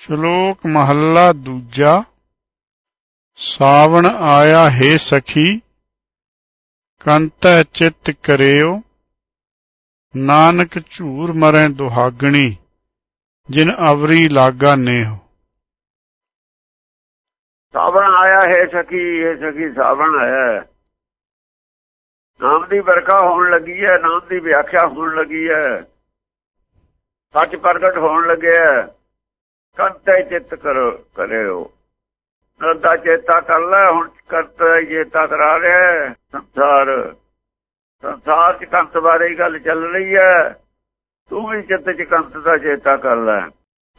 ਸ਼ਲੋਕ ਮਹੱਲਾ ਦੂਜਾ, ਸਾਵਣ ਆਇਆ ਹੈ ਸਖੀ ਕੰਤੈ ਚਿੱਤ ਕਰਿਓ, ਨਾਨਕ ਝੂਰ ਮਰੈ ਦੁਹਾਗਣੀ, ਜਿਨ ਅਵਰੀ ਲਾਗਾ ਨੇਹ। ਸਾਵਣ ਆਇਆ ਹੈ ਸਖੀ ਹੈ ਸਖੀ, ਸਾਵਣ ਆਇਆ ਨਾਮ ਦੀ ਵਰਖਾ ਹੋਣ ਲੱਗੀ ਹੈ, ਨਾਮ ਦੀ ਵਿਆਖਿਆ ਹੋਣ ਲੱਗੀ ਹੈ। ਸੱਚ ਪ੍ਰਗਟ ਹੋਣ ਲੱਗਿਆ ਕੰਤੇ ਚਿਤ ਕਰੋ, ਕਰਿਓ। ਨਰਦਾ ਚੇਤਾ ਕਰ ਲੈ, ਹੁਣ ਕਰਤਾ ਚੇਤਾ ਕਰਾ ਰਿਹਾ ਸੰਸਾਰ ਸੰਸਾਰ ਚ ਕੰਤ ਬਾਰੇ ਹੀ ਗੱਲ ਚੱਲ ਰਹੀ ਹੈ। ਤੂੰ ਵੀ ਚਿੱਤ ਚ ਕੰਤ ਦਾ ਚੇਤਾ ਕਰ ਲੈ।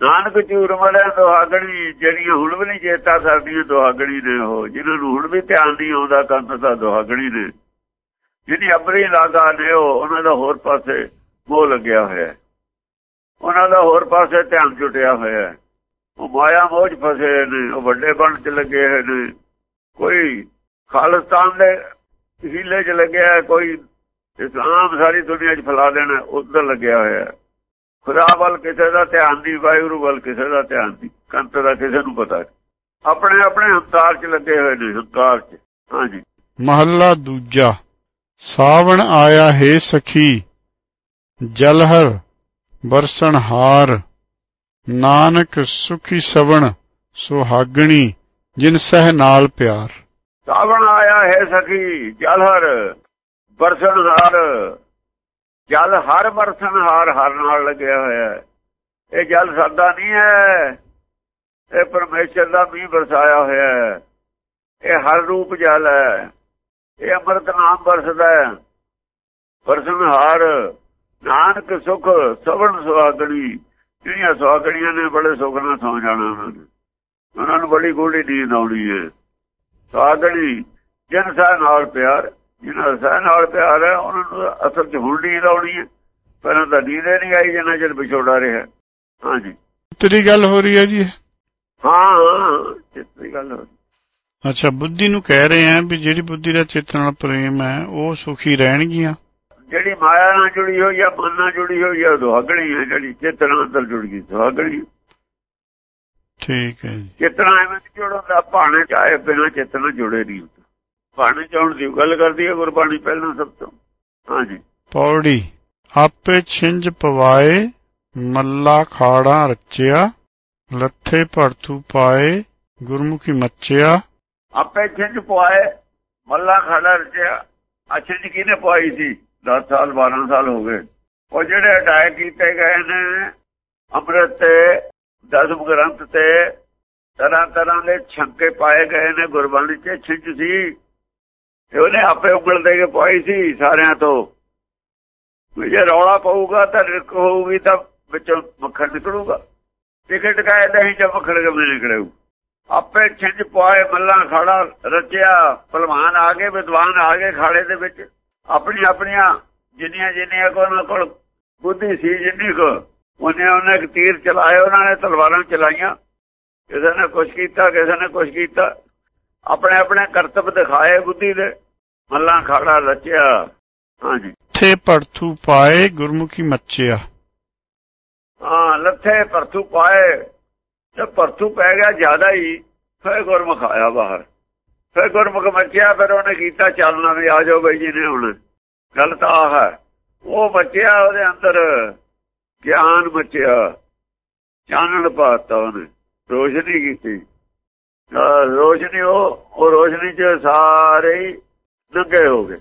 ਨਾਨਕ ਚੂਰ ਮੜਿਆ ਦੁਹਾਗਣੀ, ਜਿਹੜੀਆਂ ਹੁਣ ਵੀ ਨਹੀਂ ਚੇਤਾ ਕਰਦੀਆਂ, ਦੁਹਾਗਣੀ ਨੇ ਉਹ। ਜਿਹਨਾਂ ਨੂੰ ਹੁਣ ਵੀ ਧਿਆਨ ਨਹੀਂ ਆਉਂਦਾ ਕੰਤ ਦਾ ਦੁਹਾਗਣੀ ਨੇ। ਜਿਹਦੀ ਅਬਰੀ ਲਾਗਾ ਨੇ ਉਹ, ਉਹਨਾਂ ਦਾ ਹੋਰ ਪਾਸੇ ਮੋਹ ਲੱਗਿਆ ਹੋਇਆ ਉਹਨਾਂ ਦਾ ਹੋਰ ਪਾਸੇ ਧਿਆਨ ਜੁਟਿਆ ਹੋਇਆ ਉਹ ਮਾਇਆ ਮੋਝ ਫਸੇ ਨੇ, ਉਹ ਵੱਡੇ ਬਣ ਚ ਲੱਗੇ ਹੋਏ ਨੇ। ਕੋਈ ਖਾਲਸਤਾਨ ਦੇ ਹੀਲੇ ਚ ਲੱਗਿਆ ਕੋਈ ਇਸਲਾਮ ਸਾਰੀ ਦੁਨੀਆ 'ਚ ਫੈਲਾ ਦੇਣਾ ਉਧਰ ਲੱਗਿਆ ਹੋਇਆ ਖੁਦਾ ਵੱਲ ਕਿਸੇ ਦਾ ਧਿਆਨ ਨਹੀਂ ਵਾਹਿਗੁਰੂ ਵੱਲ ਕਿਸੇ ਦਾ ਧਿਆਨ ਨਹੀਂ ਕੰਤ ਦਾ ਕਿਸੇ ਨੂੰ ਪਤਾ ਆਪਣੇ ਆਪਣੇ ਹੰਕਾਰ 'ਚ ਲੱਗੇ ਹੋਏ ਨੇ, ਹੰਕਾਰ 'ਚ। ਹਾਂਜੀ। ਮਹੱਲਾ ਦੂਜਾ, ਸਾਵਣ ਆਇਆ ਹੈ ਸਖੀ, ਜਲਹਰ ਬਰਸਣ ਹਾਰ ਨਾਨਕ ਸੁਖੀ ਸਵਣ ਸੁਹਾਗਣੀ, ਜਿਨ ਸਹਿ ਨਾਲ ਪਿਆਰ। ਸਾਵਣ ਆਇਆ ਹੈ ਸਖੀ, ਜਲ ਹਰ ਬਰਸਣ ਹਾਰ। ਜਲ ਹਰ ਬਰਸਣ ਹਾਰ, ਹਰ ਨਾਲ ਲੱਗਿਆ ਹੋਇਆ ਹੈ। ਇਹ ਜਲ ਸਾਦਾ ਨਹੀਂ ਹੈ, ਇਹ ਪਰਮੇਸ਼ਰ ਦਾ ਵੀ ਵਰਸਾਇਆ ਹੋਇਆ ਹੈ। ਇਹ ਹਰ ਰੂਪ ਜਲ ਹੈ, ਇਹ ਅੰਮ੍ਰਿਤ ਨਾਮ ਵਰਸਦਾ ਹੈ। ਬਰਸਣ ਹਾਰ, ਨਾਨਕ ਸੁਖ, ਸਵਣ ਸੁਹਾਗਣੀ। ਜਿਹੜੀਆਂ ਸੁਹਾਗਣੀਆਂ ਨੇ ਬੜੇ ਸੁਖ ਨਾਲ ਸੌ ਜਾਣਾ ਉਹਨਾਂ ਨੇ। ਉਹਨਾਂ ਨੂੰ ਬੜੀ ਗੋੜੀ ਨੀਂਦ ਆਉਣੀ ਹੈ ਸੁਹਾਗਣੀ ਜਿਨ ਸਾਹ ਨਾਲ ਪਿਆਰ ਜਿਹਨਾਂ ਸਾਹ ਨਾਲ ਪਿਆਰ ਹੈ ਉਹਨਾਂ ਨੂੰ ਅਸਲ 'ਚ ਹੁਣ ਨੀਂਦ ਆਉਣੀ ਹੈ ਪਹਿਲਾਂ ਤਾਂ ਨੀਂਦ ਨਹੀਂ ਆਈ ਜਿੰਨਾ ਚਿਰ ਵਿਛੋੜਾ ਰਿਹਾ। ਹਾਂਜੀ। ਤੇਰੀ ਗੱਲ ਹੋ ਰਹੀ ਹੈ ਜੀ? ਹਾਂ ਹਾਂ ਚਿੱਤਰੀ ਗੱਲ ਹੋ ਰਹੀ। ਅੱਛਾ ਬੁੱਧੀ ਨੂੰ ਕਹਿ ਰਹੇ ਆ ਵੀ ਜਿਹੜੀ ਬੁੱਧੀ ਦਾ ਚਿੱਤ ਨਾਲ ਪ੍ਰੇਮ ਹੈ ਉਹ ਸੁਖੀ ਰਹਿਣਗੀਆਂ। ਜਿਹੜੀ ਮਾਇਆ ਨਾਲ ਜੁੜੀ ਹੋਈ ਹੈ ਮਨ ਨਾਲ ਜੁੜੀ ਹੋਈ ਹੈ ਦੁਹਾਗਣੀ ਹੈ ਜਿਹੜੀ ਚੇਤਨਾ ਅੰਦਰ ਜੁੜ ਗਈ ਦੁਹਾਗਣੀ ਠੀਕ ਹੈ ਜੀ। ਚੇਤਨਾ ਐਵੇਂ ਜੁੜਦਾ ਭਾਣੇ ਚਾਹੇ ਬਿਨਾਂ ਚੇਤਨਾ ਜੁੜੇ ਨਹੀਂ ਹੁੰਦਾ। ਭਾਣੇ ਚਾਉਣ ਦੀ ਗੱਲ ਕਰਦੀ ਹੈ ਗੁਰਬਾਣੀ ਪਹਿਲਾਂ ਸਭ ਤੋਂ। ਹਾਂਜੀ। ਪੌੜੀ ਆਪੇ ਛਿੰਝ ਪਵਾਏ ਮੱਲਾ ਖਾੜਾ ਰਚਿਆ ਲੱਥੇ ਭੜਥੂ ਪਾਏ ਗੁਰਮੁਖੀ ਮੱਚਿਆ। ਆਪੇ ਛਿੰਝ ਪਵਾਏ ਮੱਲਾ ਖਾੜਾ ਰਚਿਆ। ਅੱਛੇ ਜੀ ਕਿਹਨੇ ਪਵਾਈ ਸੀ? 10 ਸਾਲ 12 ਸਾਲ ਹੋ ਗਏ। ਉਹ ਜਿਹੜੇ ਅਟੈਕ ਕੀਤੇ ਗਏ ਨੇ, ਅੰਮ੍ਰਿਤ ਤੇ ਦਸਮ ਗ੍ਰੰਥ ਤੇ, ਤਰ੍ਹਾਂ ਤਰ੍ਹਾਂ ਦੇ ਛੰਕੇ ਪਾਏ ਗਏ ਨੇ, ਗੁਰਬਾਣੀ 'ਚ ਛਿੰਝ ਸੀ। ਤੇ ਉਹਨੇ ਆਪੇ ਉਂਗਲ ਦੇ ਕੇ ਪਾਈ ਸੀ ਸਾਰਿਆਂ ਤੋਂ। ਜੇ ਰੌਲਾ ਪਊਗਾ, ਤਾਂ ਰਿਕ ਹੋਊਗੀ, ਤਾਂ ਵਿੱਚੋਂ ਮੱਖਣ ਨਿਕਲੂਗਾ। ਟਿਕਟ ਕਾਇ ਨਹੀਂ ਚ ਮੱਖਣ ਕਿਵੇਂ ਨਿਕਲੇਊ? ਆਪੇ ਛਿੰਝ ਪਾਏ ਮੱਲਾ ਖਾੜਾ ਰਚਿਆ, ਪਹਿਲਵਾਨ ਆ ਗਏ, ਵਿਦਵਾਨ ਆ ਗਏ ਖਾੜੇ ਦੇ ਵਿੱਚ। ਆਪਣੀ ਆਪਣੀਆਂ ਜਿੰਨੀਆਂ ਜਿੰਨੀਆਂ ਕੋਲ ਕੋਲ ਬੁੱਧੀ ਸੀ ਜਿੰਨੀ ਕੋ ਉਹਨੇ ਉਹਨੇ ਇੱਕ ਤੀਰ ਚਲਾਏ ਉਹਨਾਂ ਨੇ ਤਲਵਾਰਾਂ ਚਲਾਈਆਂ। ਕਿਸੇ ਨੇ ਕੁਛ ਕੀਤਾ ਕਿਸੇ ਨੇ ਕੁਛ ਕੀਤਾ। ਆਪਣੇ ਆਪਣੇ ਕਰਤੱਵ ਦਿਖਾਏ ਬੁੱਧੀ ਦੇ। ਮੱਲਾ ਖਾੜਾ ਰਚਿਆ। ਹਾਂਜੀ। ਲੱਥੇ ਭੜਥੂ ਪਾਏ ਗੁਰਮੁਖੀ ਮੱਚਿਆ। ਹਾਂ ਲੱਥੇ ਪਰਥੂ ਪਾਏ। ਤੇ ਪਰਥੂ ਪੈ ਗਿਆ ਜ਼ਿਆਦਾ ਹੀ ਫਿਰ ਗੁਰਮੁਖ ਆਇਆ ਬਾਹਰ। ਫਿਰ ਗੁਰਮੁਖ ਮੱਚਿਆ ਫਿਰ ਉਹਨੇ ਕੀਤਾ ਚਾਲਣਾ ਵੀ ਆ ਜਾਓ ਬਈ ਜੀ ਨੇ ਹੁਣ। ਗੱਲ ਤਾਂ ਆ ਹੈ। ਉਹ ਬੱਚਿਆ, ਉਹਦੇ ਅੰਦਰ ਗਿਆਨ ਮੱਚਿਆ। ਚਾਨਣ ਪਾਤਾ ਉਹਨੇ। ਰੋਸ਼ਨੀ ਕੀਤੀ। ਰੋਸ਼ਨੀ ਉਹ ਉਹ ਰੋਸ਼ਨੀ ਚ ਸਾਰੇ ਨੰਗੇ ਹੋ ਗਏ।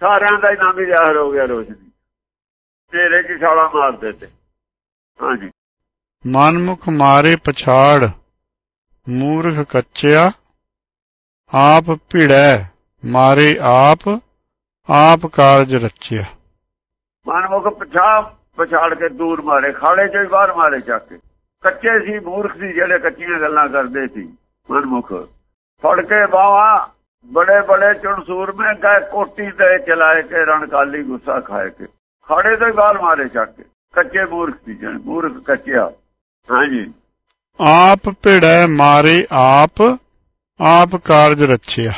ਸਾਰਿਆਂ ਦਾ ਹੀ ਨਾਮ ਜ਼ਾਹਰ ਹੋ ਗਿਆ ਰੋਸ਼ਨੀ। ਤੇਰੇ ਚ ਛਾਲਾ ਮਾਰ ਦਿੱਤੇ। ਹਾਂਜੀ। ਮਨਮੁਖ ਮਾਰੇ ਪਛਾੜ। ਮੂਰਖ ਕੱਚਿਆ। ਆਪ ਭਿੜੈ ਮਾਰੇ ਆਪ ਆਪ ਕਾਰਜ ਰਚਿਆ। ਮਨਮੁਖ ਪਛਾ ਪਛਾੜ ਕੇ ਦੂਰ ਮਾਰੇ ਖਾੜੇ ਚੋਂ ਬਾਹਰ ਮਾਰੇ ਚੱਕ ਕੇ। ਕੱਚੇ ਸੀ ਮੂਰਖ ਸੀ ਜਿਹੜੇ ਕੱਚੀਆਂ ਗੱਲਾਂ ਕਰਦੇ ਸੀ ਮਨਮੁਖ। ਫੜ ਕੇ ਬਾਵਾ ਬੜੇ ਬੜੇ ਚੁਣਸੂਰ ਮੈਂ ਕਹੇ ਕੋਟੀ ਤੇ ਚਲਾਏ ਕੇ ਰਣਕਾਲੀ ਗੁੱਸਾ ਖਾਏ ਕੇ। ਖਾੜੇ ਤੋਂ ਬਾਹਰ ਮਾਰੇ ਚੱਕ ਕੇ। ਕੱਚੇ ਮੂਰਖ ਸੀ ਜਣ ਮੂਰਖ ਕੱਚਿਆ। ਹਾਂਜੀ। ਆਪ ਭਿੜੈ ਮਾਰੇ ਆਪ ਆਪ ਕਾਰਜ ਰਚਿਆ।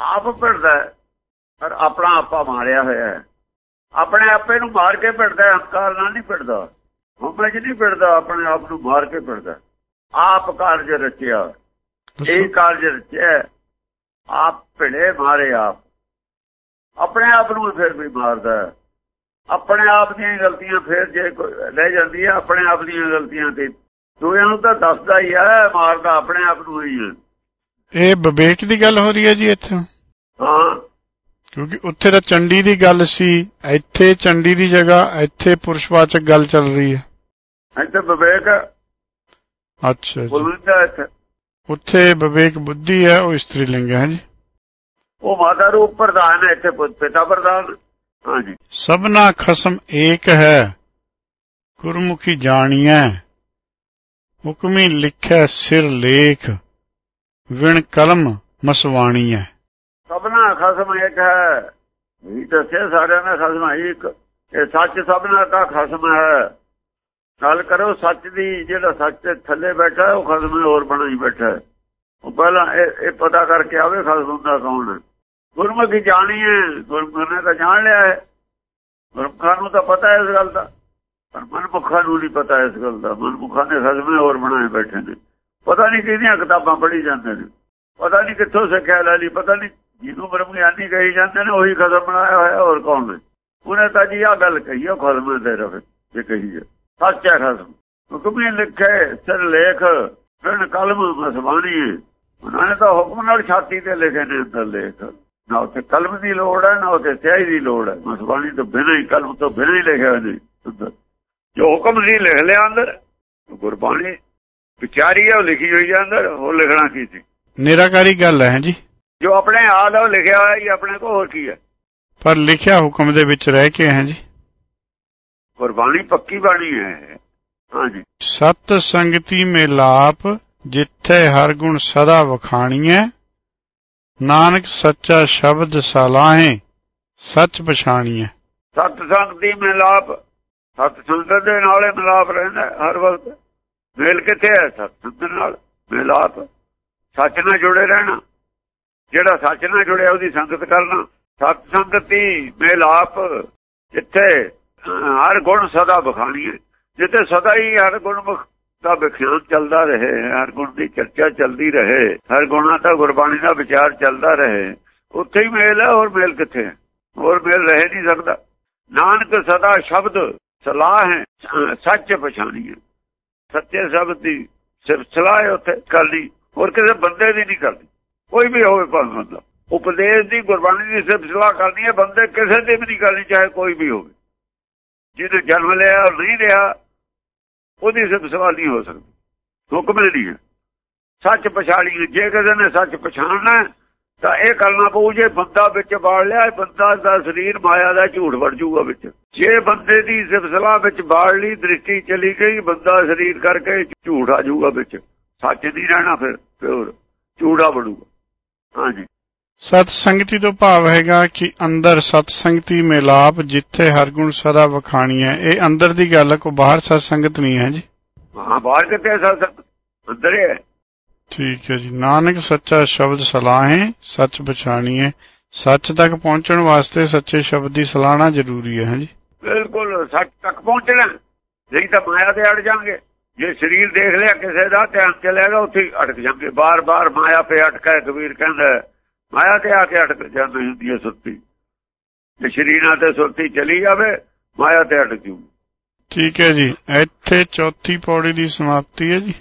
ਆਪ ਭਿੜਦਾ ਪਰ ਆਪਣਾ ਆਪਾ ਮਾਰਿਆ ਹੋਇਆ ਹੈ। ਆਪਣੇ ਆਪੇ ਨੂੰ ਮਾਰ ਕੇ ਭਿੜਦਾ ਹੰਕਾਰ ਨਾਲ ਨਹੀਂ ਭਿੜਦਾ। 'ਚ ਨਹੀਂ ਭਿੜਦਾ ਆਪਣੇ ਆਪ ਨੂੰ ਮਾਰ ਕੇ ਭਿੜਦਾ ਆਪ ਕਾਰਜ ਰਚਿਆ। ਇਹ ਕਾਰਜ ਰਚਿਆ ਆਪ ਭਿੜੇ ਮਾਰੇ ਆਪ। ਆਪਣੇ ਆਪ ਨੂੰ ਫਿਰ ਵੀ ਮਾਰਦਾ ਆਪਣੇ ਆਪ ਦੀਆਂ ਗਲਤੀਆਂ ਫਿਰ ਜੇ ਲੈ ਜਾਂਦੀ ਹੈ ਆਪਣੇ ਆਪ ਦੀਆਂ ਗਲਤੀਆਂ ਤੇ। ਦੂਜਿਆਂ ਨੂੰ ਤਾਂ ਦੱਸਦਾ ਹੀ ਹੈ ਮਾਰਦਾ ਆਪਣੇ ਆਪ ਨੂੰ ਹੀ ਹੈ। ਇਹ ਵਿਵੇਕ ਦੀ ਗੱਲ ਹੋ ਰਹੀ ਹੈ ਜੀ ਇੱਥੇ? ਹਾਂ। ਕਿਉਂਕਿ ਉੱਥੇ ਤਾਂ ਚੰਡੀ ਦੀ ਗੱਲ ਸੀ ਇੱਥੇ ਚੰਡੀ ਦੀ ਜਗ੍ਹਾ ਇੱਥੇ ਪੁਰਸ਼ਵਾਚਕ ਗੱਲ ਚੱਲ ਰਹੀ ਹੈ। ਇੱਥੇ ਵਿਵੇਕ ਅੱਛਾ ਜੀ। ਉੱਥੇ ਵਿਵੇਕ ਬੁੱਧੀ ਹੈ ਉਹ ਇਸਤਰੀ ਲਿੰਗ ਹੈ ਜੀ। ਉਹ ਮਾਤਾ ਰੂਪ ਪ੍ਰਧਾਨ ਹੈ ਇੱਥੇ ਪਿਤਾ ਪ੍ਰਧਾਨ। ਹਾਂਜੀ ਸਭਨਾ ਖਸਮ ਏਕ ਹੈ ਗੁਰਮੁਖੀ ਜਾਣੀਐ। ਹੁਕਮੀ ਲਿਖੈ ਸਿਰ ਲੇਖ। ਵਿਣ ਕਲਮ ਮਸਵਾਣੀਐ ਸਭਨਾ ਖਸਮ ਇੱਕ ਹੈ। ਇਹ ਦੱਸਿਆ ਸਾਰਿਆਂ ਦਾ ਖਸਮ ਇੱਕ। ਇਹ ਸੱਚ ਸਭਨਾ ਦਾ ਖਸਮ ਹੈ। ਗੱਲ ਕਰੋ ਸੱਚ ਦੀ, ਜਿਹੜਾ ਸੱਚ ਥੱਲੇ ਬੈਠਾ, ਉਹ ਖਸਮ ਹੋਰ ਬਣਾਈ ਬੈਠਾ ਉਹ ਪਹਿਲਾਂ ਇਹ ਇਹ ਪਤਾ ਕਰਕੇ ਆਵੇ ਖਸਮ ਦਾ ਕੌਣ ਹੈ। ਗੁਰਮੁਖੀ ਜਾਣੀ ਹੈ। ਗੁਰਮੁਖ ਨੇ ਤਾਂ ਜਾਣ ਲਿਆ ਹੈ। ਗੁਰਮੁਖਾਂ ਨੂੰ ਤਾਂ ਪਤਾ ਹੈ ਇਸ ਗੱਲ ਦਾ। ਪਰ ਮਨਮੁਖਾਂ ਨੂੰ ਨਹੀਂ ਪਤਾ ਇਸ ਗੱਲ ਦਾ। ਮਨਮੁਖਾਂ ਨੇ ਖਸਮੇ ਹੋਰ ਬਣਾਏ ਬੈਠੇ ਨੇ। ਪਤਾ ਨਹੀਂ ਕਿਹਦੀਆਂ ਕਿਤਾਬਾਂ ਪੜ੍ਹੀ ਜਾਂਦੇ ਨੇ। ਪਤਾ ਨਹੀਂ ਕਿੱਥੋਂ ਸਿੱਖਿਆ ਲੈ ਲਈ, ਪਤਾ ਨਹੀਂ ਜਿਹਨੂੰ ਬ੍ਰਹਮ ਗਿਆਨੀ ਕਹੀ ਜਾਂਦੇ ਨੇ, ਉਹੀ ਕਦਮ ਬਣਾਇਆ ਹੋਇਆ, ਹੋਰ ਕੌਣ ਨੇ? ਉਹਨੇ ਤਾਂ ਜੀ ਆ ਗੱਲ ਕਹੀ ਉਹ ਖਸਮ ਦੇ ਰਵੇ, ਜੇ ਕਹੀ ਜੇ ਸੱਚ ਹੈ ਖਸਮ। ਹੁਕਮੀ ਲਿਖੇ, ਸਿਰ ਲੇਖ ਫਿਰ ਕਲਮ ਮਸਵਾਣੀ ਉਹਨਾਂ ਨੇ ਤਾਂ ਹੁਕਮ ਨਾਲ ਛਾਤੀ ਤੇ ਲਿਖੇ ਨੇ ਅੰਦਰ ਲੇਖ। ਨਾ ਉੱਥੇ ਕਲਮ ਦੀ ਲੋੜ ਹੈ, ਨਾ ਉੱਥੇ ਸਿਆਹੀ ਦੀ ਲੋੜ ਹੈ। ਮਸਵਾਣੀ ਤੋਂ ਬਿਨਾਂ ਹੀ, ਕਲਮ ਤੋਂ ਬਿਨਾਂ ਹੀ ਲਿਖਿਆ ਹੋਇਆ ਨੇ ਅੰਦਰ। ਜੋ ਹੁਕਮ ਸੀ ਲਿਖ ਲਿਆ ਅੰਦਰ, ਗੁਰਬਾਣੀ ਵਿਚਾਰੀ ਹੈ ਉਹ ਲਿਖੀ ਹੋਈ ਹੈ ਅੰਦਰ ਉਹ ਲਿਖਣਾ ਕੀ ਸੀ? ਨਿਰਾਕਾਰੀ ਗੱਲ ਹੈ ਜੀ। ਜੋ ਆਪਣੇ ਆਦ ਉਹ ਲਿਖਿਆ ਹੋਇਆ ਹੀ ਆਪਣੇ ਕੋਲ ਹੋਰ ਕੀ ਹੈ? ਪਰ ਲਿਖਿਆ ਹੁਕਮ ਦੇ ਵਿੱਚ ਰਹਿ ਕੇ ਹੈ ਜੀ। ਗੁਰਬਾਣੀ ਪੱਕੀ ਬਾਣੀ ਹੈ। ਹਾਂਜੀ ਸਤ ਸੰਗਤੀ ਮੇਲਾਪ ਜਿੱਥੇ ਹਰ ਗੁਣ ਸਦਾ ਵਖਾਣੀਐ। ਨਾਨਕ ਸੱਚਾ ਸ਼ਬਦ ਸਲਾਹੇ ਸੱਚ ਪਛਾਣੀਐ। ਸਤ ਸੰਗ ਦੀ ਮਿਲਾਪ ਸਤ ਸੰਗਤ ਦੇ ਨਾਲੇ ਮਿਲਾਪ ਰਹਿੰਦਾ ਹਰ ਵਕਤ। ਮੇਲ ਕਿੱਥੇ ਹੈ ਸਤ ਸੰਗਤ ਨਾਲ? ਮਿਲਾਪ ਸੱਚ ਨਾਲ ਜੁੜੇ ਰਹਿਣਾ। ਜਿਹੜਾ ਸੱਚ ਨਾਲ ਜੁੜਿਆ ਉਹਦੀ ਸੰਗਤ ਕਰਨਾ। ਸਤ ਸੰਗਤੀ ਮਿਲਾਪ ਜਿੱਥੇ ਹਰ ਗੁਣ ਸਦਾ ਬਖਾਣੀ ਹੈ। ਜਿੱਥੇ ਸਦਾ ਹੀ ਹਰ ਗੁਣ ਦਾ ਵਿਖਿਆਨ ਚੱਲਦਾ ਰਹੇ, ਹਰ ਗੁਣ ਦੀ ਚਰਚਾ ਚੱਲਦੀ ਰਹੇ, ਹਰ ਗੁਣਾ ਦਾ ਗੁਰਬਾਣੀ ਦਾ ਵਿਚਾਰ ਚੱਲਦਾ ਰਹੇ। ਉੱਥੇ ਹੀ ਮੇਲ ਹੈ, ਹੋਰ ਮੇਲ ਕਿੱਥੇ ਹੈ? ਹੋਰ ਮੇਲ ਰਹਿ ਨਹੀਂ ਸਕਦਾ। ਨਾਨਕ ਸਦਾ ਸ਼ਬਦ ਸਲਾਹ ਹੈ ਸੱਚ ਪਛਾਣੀ ਹੈ। ਸੱਚੇ ਸ਼ਬਦ ਦੀ ਸਿਰਫ ਸਲਾਹ ਉੱਥੇ ਕਰਨੀ ਹੋਰ ਕਿਸੇ ਬੰਦੇ ਦੀ ਨਹੀਂ ਕਰਦੀ ਕੋਈ ਵੀ ਹੋਵੇ ਭਾਵੇਂ ਬੰਦਾ ਉਪਦੇਸ਼ ਦੀ ਗੁਰਬਾਣੀ ਦੀ ਸਿਰਫ ਸਲਾਹ ਕਰਨੀ ਹੈ, ਬੰਦੇ ਕਿਸੇ ਦੀ ਵੀ ਨਹੀਂ ਕਰਨੀ, ਚਾਹੇ ਕੋਈ ਵੀ ਹੋਵੇ। ਜਿਹਨੇ ਜਨਮ ਲਿਆ ਔਰ ਨਹੀਂ ਰਿਹਾ ਉਹਦੀ ਸਿਰਫ ਸਲਾਹ ਨਹੀਂ ਹੋ ਸਕਦੀ। ਹੁਕਮ ਨਹੀਂ ਹੈ। ਸੱਚ ਪਛਾਣੀ ਜੇ ਕਿਸੇ ਨੇ ਸੱਚ ਪਛਾਣਨਾ ਤਾਂ ਇਹ ਕਰਨਾ ਪਊ ਜੇ ਬੰਦਾ ਵਿੱਚ ਬਾੜ ਲਿਆ ਬੰਦਾ ਦਾ ਸਰੀਰ ਮਾਇਆ ਦਾ ਝੂਠ ਵੜ ਜਾਊਗਾ ਵਿੱਚ। ਜੇ ਬੰਦੇ ਦੀ ਸਿਫਤਲਾ ਵਿੱਚ ਬਾੜ ਲਈ ਦ੍ਰਿਸ਼ਟੀ ਚਲੀ ਗਈ ਬੰਦਾ ਸਰੀਰ ਕਰਕੇ ਝੂਠ ਆ ਜਾਊਗਾ ਵਿੱਚ। ਸੱਚ ਨਹੀਂ ਰਹਿਣਾ ਫਿਰ ਪਿਓਰ। ਝੂੜਾ ਬਣੂਗਾ। ਹਾਂਜੀ। ਸਤ ਸੰਗਤੀ ਤੋਂ ਭਾਵ ਹੈਗਾ ਕਿ ਅੰਦਰ ਸਤ ਸੰਗਤੀ ਮੇਲਾਪ ਜਿੱਥੇ ਹਰ ਗੁਣ ਸਦਾ ਵਖਾਣੀ ਹੈ। ਇਹ ਅੰਦਰ ਦੀ ਗੱਲ ਕੋ ਬਾਹਰ ਸਤ ਸੰਗਤ ਨਹੀਂ ਹੈ ਜੀ। ਹਾਂ ਬਾਹਰ ਕਿਤੇ ਸਤ ਅੰਦਰ ਹੈ। ਠੀਕ ਹੈ ਜੀ। ਨਾਨਕ ਸੱਚਾ ਸ਼ਬਦ ਸਲਾਹੇ ਸੱਚ ਪਛਾਣੀ ਹੈ ਸੱਚ ਤੱਕ ਪਹੁੰਚਣ ਵਾਸਤੇ ਸੱਚੇ ਸ਼ਬਦ ਦੀ ਸਲਾਹਣਾ ਜ਼ਰੂਰੀ ਹੈ ਜੀ ਬਿਲਕੁਲ ਸੱਚ ਤੱਕ ਪਹੁੰਚਣਾ। ਨਹੀਂ ਤਾਂ ਮਾਇਆ ਤੇ ਅੜ ਜਾਾਂਗੇ ਜੇ ਸਰੀਰ ਦੇਖ ਲਿਆ ਕਿਸੇ ਦਾ ਧਿਆਨ ਚਲੇਗਾ ਉੱਥੇ ਅਟਕ ਜਾਾਂਗੇ ਬਾਰ-ਬਾਰ ਮਾਇਆ ਤੇ ਅਟਕਾ ਕਬੀਰ ਕਹਿੰਦਾ ਮਾਇਆ ਤੇ ਆ ਕੇ ਅਟਕ ਜਾਂਦੀ ਹੁੰਦੀ ਹੈ ਸੁਰਤੀ। ਜੇ ਸਰੀਰਾਂ ਤੇ ਸੁਰਤੀ ਚਲੀ ਜਾਵੇ ਮਾਇਆ ਤੇ ਅਟਕ ਜੂ। ਠੀਕ ਹੈ ਜੀ। ਇੱਥੇ ਚੌਥੀ ਪੌੜੀ ਦੀ ਸਮਾਪਤੀ ਹੈ ਜੀ।